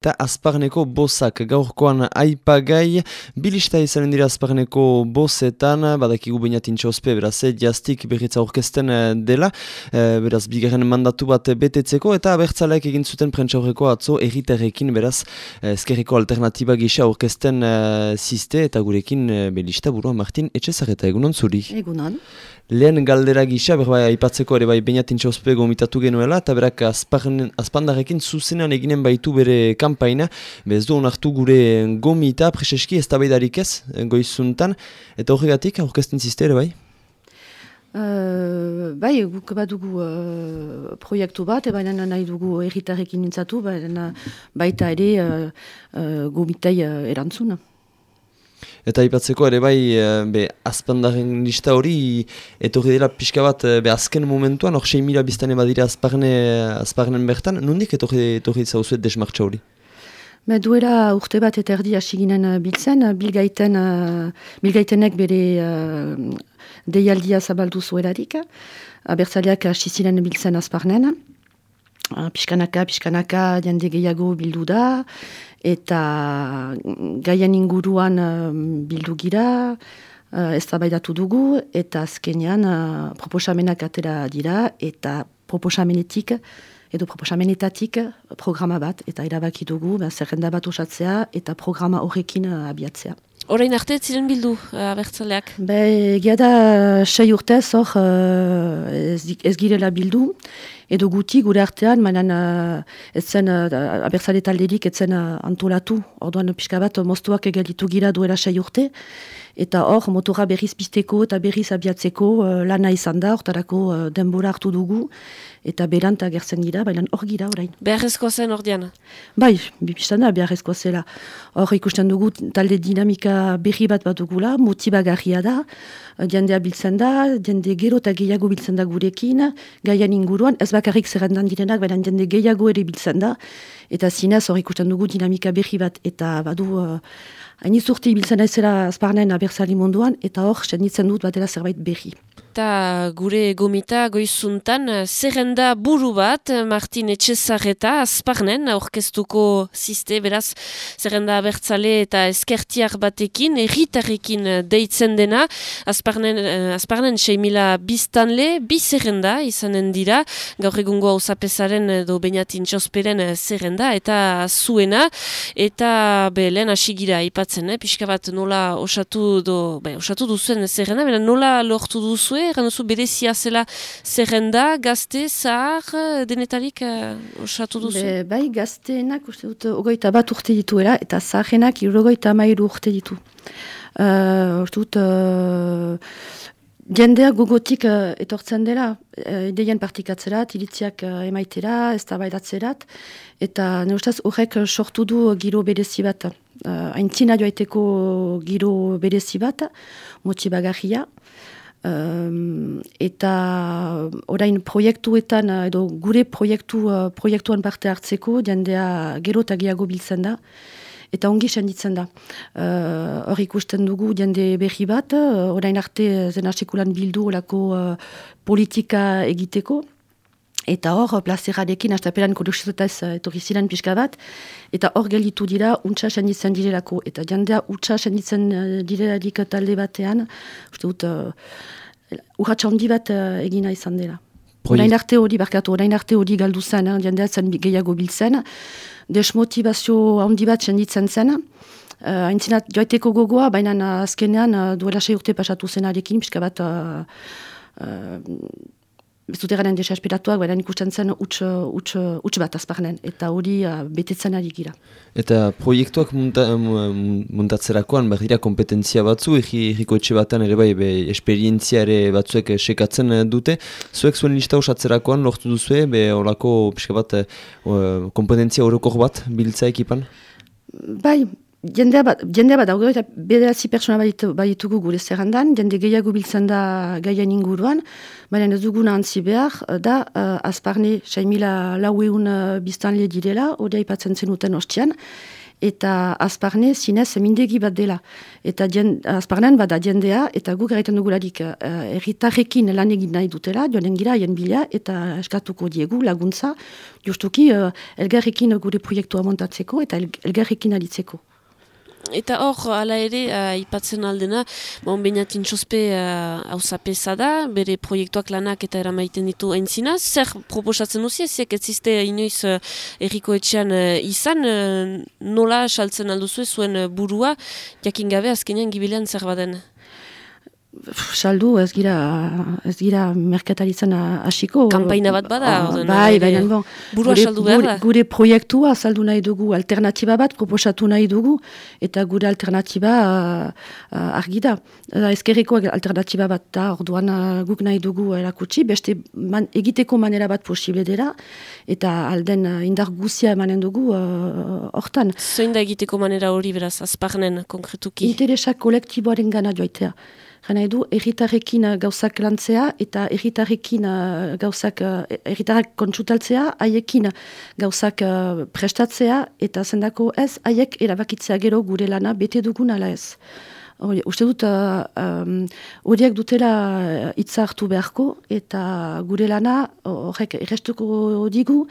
eta azparneko bozak gaurkoan aipagai bilista izanen dira azparneko bozetan badakigu bainatin txospe beraz jaztik berritza orkesten eh, dela. E, beraz bigarren mandatu bat betetzeko eta abertzaleak egin zuten prentsa atzo erritarrekin beraz ezkerreko alternatiba gisa orkesten e, ziste eta gurekin e, belista burua Martin Etxezareta egunon zuri? Egunon. Lehen galdera gisa, berbai aipatzeko ere bai bainatin txospe gomitatu genuela, eta berak azpandarekin zuzenan eginen baitu bere kampaina, bez du onartu gure gomita, preseski ez tabaidarik ez, goizuntan, eta horregatik, aurkezten ziste ere bai? Uh, bai, guk badugu uh, proiektu bat, e baina nahi dugu erritarekin nintzatu, baina baita ere uh, uh, gomitai uh, erantzuna. Eta ipatzeko ere bai, eh, be, azpandaren lista hori, etorri dela pixka bat, eh, be, azken momentuan, hor 6 mila biztane badira azparne, azparnen bertan, nondik etorri, etorri zauzuet desmartza hori? Me duera urte bat eta erdi asiginen uh, biltzen, bilgaiten, bilgaitenek bere uh, deialdia zabaldu zuerarik, abertzaleak asiziren biltzen azparnen, uh, pixkanaka, pixkanaka, jende gehiago bildu da, eta gaien inguruan uh, bildu gira, uh, ez dugu, eta azkenean uh, proposamenak atera dira, eta proposamenetik, edo proposamenetatik programa bat, eta erabaki dugu, ba, zerrenda bat osatzea, eta programa horrekin uh, abiatzea. Horein arte ziren bildu, abertzaleak? Be, egia da, sei urtez, hor, ez, ez girela bildu, edo guti gure artean, mainan uh, ez zen uh, abertzale talderik ez zen uh, antolatu, orduan pixka bat moztuak egalitu gira duela sei urte, eta hor motora berriz pisteko eta berriz abiatzeko uh, lana izan da, hortarako uh, denbora hartu dugu, eta beranta gertzen gira, baina hor gira orain. Beharrezko zen hor diana? Bai, bipistan da, beharrezko zela. Hor ikusten dugu talde dinamika berri bat bat dugula, motibagarria da, jendea biltzen da, jende gero eta gehiago biltzen da gurekin, gaian inguruan, ez bakarrik zerrendan direnak, baina jende gehiago ere biltzen da, eta zinez hor ikusten dugu dinamika berri bat, eta badu... Uh, Hain izurti biltzen aizera azparnen abertzali munduan, eta hor, senditzen dut batera zerbait berri eta gure gomita goizuntan eh, zerrenda buru bat eh, Martin Etxezarreta azparnen aurkeztuko ziste beraz zerrenda abertzale eta eskertiak batekin erritarrekin eh, deitzen dena azparnen, azparnen 6.000 biztanle bi zerrenda izanen dira gaur egungo hau zapesaren edo bainatin txosperen zerrenda eta zuena eta be lehen asigira ipatzen eh? pixka bat nola osatu, do, be, osatu duzuen zerrenda nola lortu duzuen egan duzu berezia zela zerrenda, gazte, zahar, denetarik uh, osatu duzu? Be, bai, gazteenak uste dut ogoita bat urte dituela, eta zaharenak irurogoita mairu urte ditu. Uh, uste dut, uh, jendea gogotik uh, etortzen dela, uh, ideien partikatzerat, iritziak uh, emaitera, ez da baidatzerat, eta ne ustaz horrek sortu du giro berezi bat. Uh, Aintzina joaiteko giro berezi bat, motibagarria, Um, eta orain proiektuetan, eh, edo gure proiektu, uh, proiektuan parte hartzeko, jendea gero eta gehiago biltzen da, eta ongi senditzen da. Eh, hor ikusten dugu jende berri bat, uh, orain arte zen arsekulan bildu olako uh, politika egiteko, Eta hor, plazerarekin, astaperan kodosizotaz uh, etorri ziren pixka bat, eta hor gelitu dira, untsa senditzen direlako. Eta jandea, untsa senditzen uh, direlarik talde batean, uste dut, uh, handi bat uh, egina izan dela. Orain arte hori, barkatu, orain arte hori galdu zen, eh, jandea zen gehiago biltzen, desmotivazio handi bat senditzen zen, uh, joiteko gogoa, baina azkenean uh, duela sei urte pasatu zenarekin, pixka bat... Uh, uh, bezute garen desesperatuak, baina ikusten zen utx bat azparnen, eta hori uh, betetzen ari gira. Eta proiektuak munta, muntatzerakoan, behira kompetentzia batzu, erriko etxe batan ere bai, be, esperientzia ere batzuek sekatzen dute, zuek zuen lista osatzerakoan lortu duzue, be horako pixka bat uh, kompetentzia horokor bat biltza ekipan? Bai, Jendea bat, jendea bat dago eta bederatzi persona baditugu gure zerrandan, jende gehiago biltzen da gaian inguruan, baina ez duguna antzi behar, da uh, azparne 6.000 lau egun uh, biztanle direla, hori aipatzen zenuten ostian, eta azparne zinez mindegi bat dela. Eta dien, azparnean bada jendea, eta gu garaiten dugularik uh, erritarrekin lan egin nahi dutela, joan gira haien bila, eta eskatuko diegu laguntza, justuki uh, elgarrekin gure proiektua montatzeko, eta elgarrekin alitzeko. Eta hor, ala ere, uh, ipatzen aldena, bon, bainatin txospe uh, da, bere proiektuak lanak eta eramaiten ditu aintzina. Zer proposatzen duzi, eziak ez ziste inoiz uh, erriko etxean uh, izan, uh, nola saltzen alduzu zuen burua, jakin gabe azkenean gibilean zer baden? Saldu ez gira ez gira merkataritzen hasiko. Kanpaina bat bada oh, bai baina bon burua saldu behar gure, gure proiektua saldu nahi dugu alternatiba bat proposatu nahi dugu eta gure alternatiba uh, argi da. Ezkerriko alternatiba bat da orduan uh, guk nahi dugu erakutsi beste man, egiteko manera bat posible dira eta alden uh, indar guzia emanen dugu hortan. Uh, zein da egiteko manera hori beraz azparnen konkretuki? Interesak kolektiboaren gana joitea Gana edu, erritarrekin uh, gauzak lantzea eta erritarrekin uh, gauzak, uh, erritarrak kontsutaltzea, haiekin gauzak prestatzea eta zendako ez, haiek erabakitzea gero gure lana bete dugun ala ez. uste dut, horiek uh, um, dutela hitza hartu beharko eta gure lana horrek errestuko digu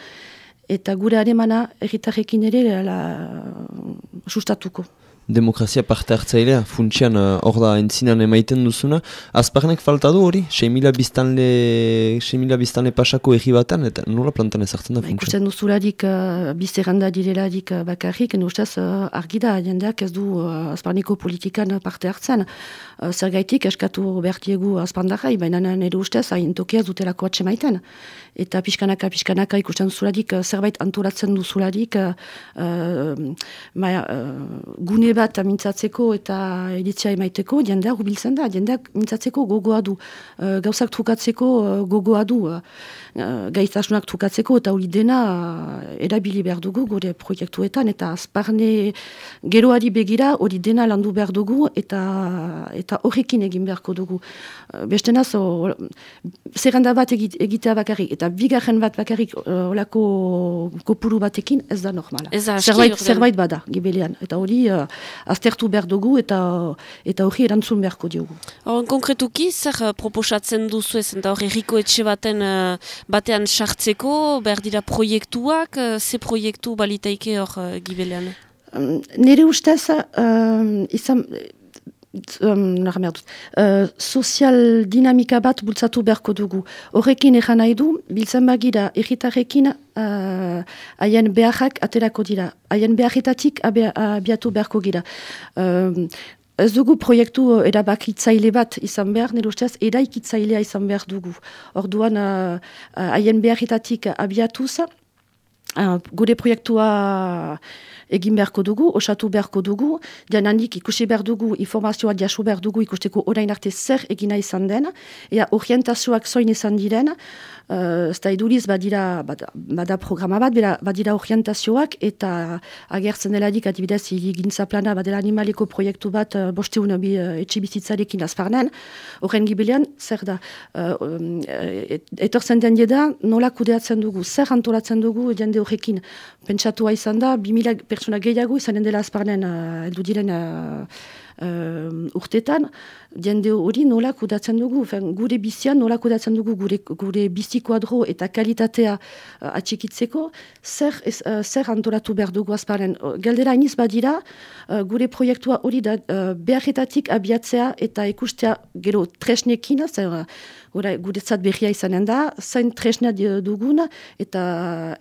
eta gure anemana erritarrekin ere la, sustatuko demokrazia parte hartzailea, funtsian uh, hor uh, da entzinan emaiten duzuna. Azparnek falta du hori? 6.000 biztanle, biztanle pasako egi batan, eta nola plantan ezartzen da ba, funtsian? Ikusten duzularik, uh, bizerranda direlarik uh, bakarrik, ustez uh, argi da, jendeak ez du uh, azparniko politikan parte hartzen. Uh, zergaitik eskatu bertiegu azpandarai, baina nire ustez hain tokia dutelako atse maiten. Eta pixkanaka, pixkanaka ikusten duzularik, uh, zerbait antolatzen duzularik, uh, uh, gune bat mintzatzeko eta editzia emaiteko, jendeak hubiltzen da, jendeak mintzatzeko gogoa du, uh, gauzak trukatzeko gogoa du, uh, gaitasunak trukatzeko eta hori dena uh, erabili behar dugu gure proiektuetan eta azparne geroari begira hori dena landu behar dugu eta eta horrekin egin beharko dugu. Uh, beste naz, zerrenda bat egitea bakarrik eta bigarren bat bakarrik olako kopuru batekin ez da normala. Zerbait, zerbait bada, gibelean. Eta hori, aztertu behar dugu eta eta hori erantzun beharko diogu. Horren konkretuki, zer uh, proposatzen duzu ez, eta hori erriko etxe baten uh, batean sartzeko, behar dira proiektuak, uh, ze proiektu balitaike hor uh, gibelean? Um, nire ustez, uh, izan, um, uh, sozial dinamika bat bultzatu beharko dugu. Horrekin egan nahi du, biltzen bagira erritarrekin uh, haien beharrak aterako dira. Haien beharretatik abiatu beharko gira. Um, Ez dugu proiektu erabakitzaile bat izan behar, nire ustez, eraikitzailea izan behar dugu. Orduan, haien uh, uh, beharretatik abiatuz, uh, gure proiektua egin beharko dugu, osatu beharko dugu, handik ikusi behar dugu, informazioa jasu behar dugu ikusteko orain arte zer egina izan den, ea orientazioak zoin izan diren, uh, ez da eduriz badira, bada, bada programa bat, bera, badira orientazioak, eta agertzen deladik adibidez gintza plana, badela animaliko proiektu bat, uh, bosteun bi uh, etxe bizitzarekin azparnen, horren gibilean, zer da, uh, um, etortzen den jeda, nola kudeatzen dugu, zer antolatzen dugu jende horrekin, pentsatua izan da, 2000 pertsona gehiago izanen dela azparnen, uh, diren uh, uh, urtetan, jende hori nola kudatzen dugu, fen, gure bizian nola kudatzen dugu, gure, gure bizikoadro eta kalitatea uh, atxikitzeko, zer, ez, uh, zer antolatu behar dugu azparen. Galdera iniz badira, uh, gure proiektua hori da uh, beharretatik abiatzea eta ikustea gero tresnekin, zer, Hora, guretzat berria izanen da, zain tresna dugun eta,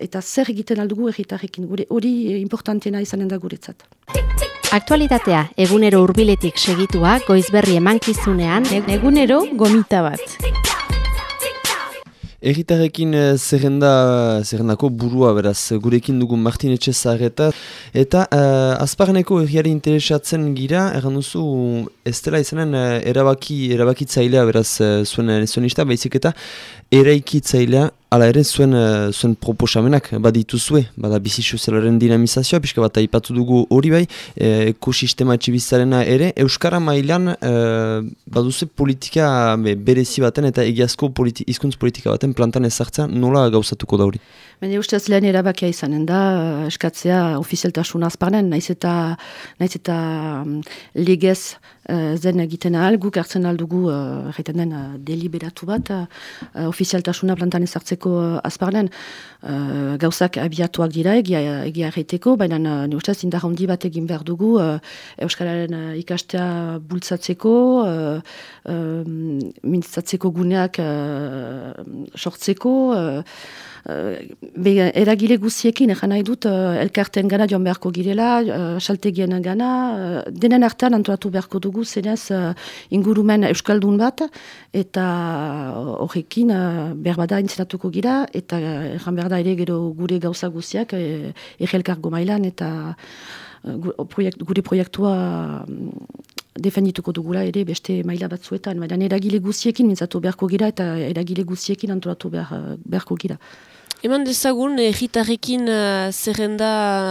eta zer egiten aldugu erritarrekin. Hori importantena izanen da guretzat. Aktualitatea egunero hurbiletik segitua goizberri emankizunean egunero gomita bat. Erritarrekin eh, zerrenda, zerrendako burua beraz, gurekin dugu Martin Etxezarreta. Eta uh, azparneko erriari interesatzen gira, erran duzu, ez dela izanen uh, erabaki, erabakitzailea beraz uh, zuen nezionista, baizik eta eraikitzailea Hala ere, zuen, uh, zuen proposamenak baditu zue, bada bizitzu zelaren dinamizazioa, pixka bat aipatu dugu hori bai, eh, ekosistema etxibizarena ere, Euskara mailan uh, baduze politika be, berezi baten eta egiazko politi, izkuntz politika baten plantan ezartza nola gauzatuko da hori? Baina ustez lehen erabakia izanen da, eskatzea ofizialtasun azparnen, naiz eta, naiz eta um, legez uh, zen egiten ahal, guk hartzen aldugu, uh, den, uh, deliberatu bat, uh, ofizialtasuna plantan ezartzeko uh, azparnen, uh, gauzak abiatuak dira egia, egia erreiteko, baina uh, ne ustez indar handi bat egin behar dugu, uh, Euskararen uh, ikastea bultzatzeko, uh, uh, mintzatzeko guneak uh, sortzeko, uh, Uh, eragile guziekin, egan nahi dut, uh, elkarten gana joan beharko girela, uh, saltegien gana, uh, denen artean antolatu beharko dugu, zenez uh, ingurumen euskaldun bat, eta horrekin uh, behar bada intzenatuko gira, eta egan behar da ere gero gure gauza guziak, uh, mailan, eta uh, gure proiektua um, defendituko dugula ere beste maila batzuetan, baina eragile guziekin mintzatu beharko gira, eta eragile guziekin antolatu behar, beharko gira. Eman dezagun, erritarrekin uh, zerrenda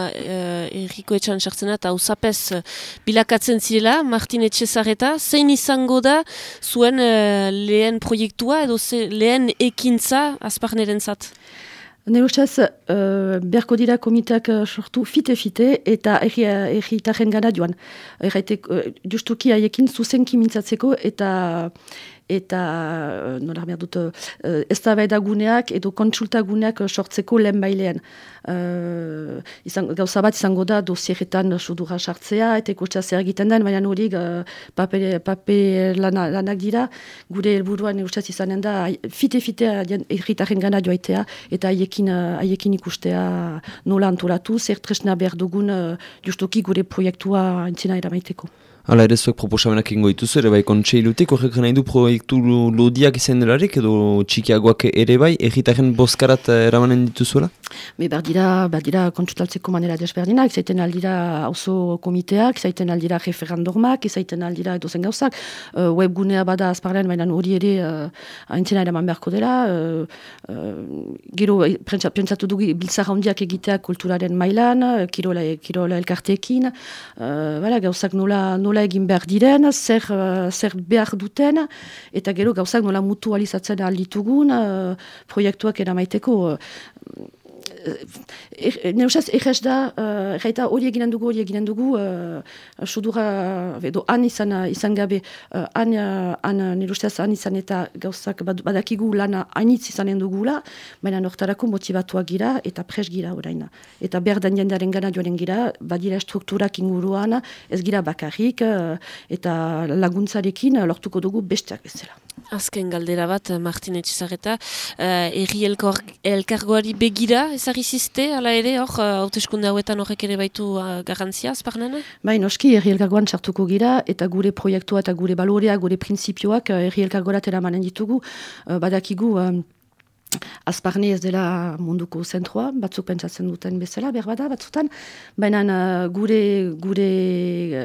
uh, erriko etxan sartzena eta usapez uh, bilakatzen zirela, Martin Etxezareta, zein izango da zuen uh, lehen proiektua edo ze, lehen ekintza azparneren zat? Ne ustez, uh, berko dira komiteak sortu fite-fite eta erritarren gana joan. Erraitek, uh, justuki haiekin zuzenki mintzatzeko eta eta uh, nola behar dut uh, ez da guneak edo kontsulta guneak sortzeko lehen bailean. Uh, izan, gauza bat izango da dosieretan sudura sartzea eta ikustza zer egiten den, baina hori uh, pape, pape lana, lanak dira, gure helburuan ustez izanen da fite-fite erritaren gana joaitea eta haiekin, haiekin ikustea nola antolatu, zer tresna behar dugun uh, justuki gure proiektua entzina eramaiteko. Hala ere zuek proposamenak ingo dituzu, ere bai kontseilutik, horrek nahi du proiektu lodiak izan delarik, edo txikiagoak ere bai, egitaren boskarat eh, eramanen dituzuela? Be, berdira, berdira kontsultaltzeko manera desberdinak, izaiten aldira oso komiteak, izaiten aldira referandormak, izaiten aldira edo zen gauzak, uh, webgunea bada azparlean, baina hori ere uh, aintzena eraman beharko dela, uh, uh, gero, pentsatu dugu biltzara hondiak egitea kulturaren mailan, kirola, kirola elkarteekin, uh, gauzak nola, nola nola egin behar diren, zer, uh, zer behar duten, eta gero gauzak nola mutualizatzen alditugun uh, proiektuak eramaiteko. Uh, Eh, neusaz, egez da, uh, hori eginen dugu, hori eginen dugu, uh, sudura, edo, han izan, izan gabe, uh, han, han nirustez, han izan eta gauzak badakigu lana hainitz izanen dugula, baina nortarako motivatuak gira eta pres gira orain. Eta berdan jendearen gana joaren gira, badira strukturak inguruan, ez gira bakarrik, eta laguntzarekin lortuko dugu besteak bezala. Azken galdera bat, Martin Etxizareta, uh, erri elkargoari begira, ezari ziste, ala ere, hor, uh, hauteskunde hauetan horrek ere baitu uh, garantzia, azparnena? Bai, noski, erri elkargoan txartuko gira, eta gure proiektua eta gure balorea, gure prinsipioak uh, erri elkargorat eramanen ditugu, uh, badakigu, Azparni ez dela munduko zentroa, batzuk pentsatzen duten bezala, berbada batzutan, baina uh, gure, gure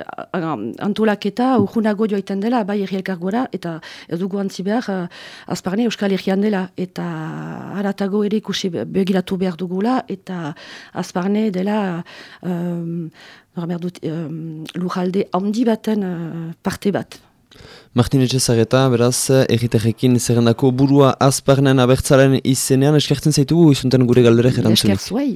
uh, antolaketa urgunago joaiten dela, bai errielkar gora, eta ez dugu antzi behar, uh, Azparni euskal errian dela, eta haratago ere ikusi begiratu behar dugula, eta Azparni dela um, um, lujalde handi baten uh, parte bat. Martin Etxezareta, beraz, egiterekin zerrendako burua azparnen abertzaren izenean, eskertzen zaitugu izunten gure galdere gerantzun. Esker zuei.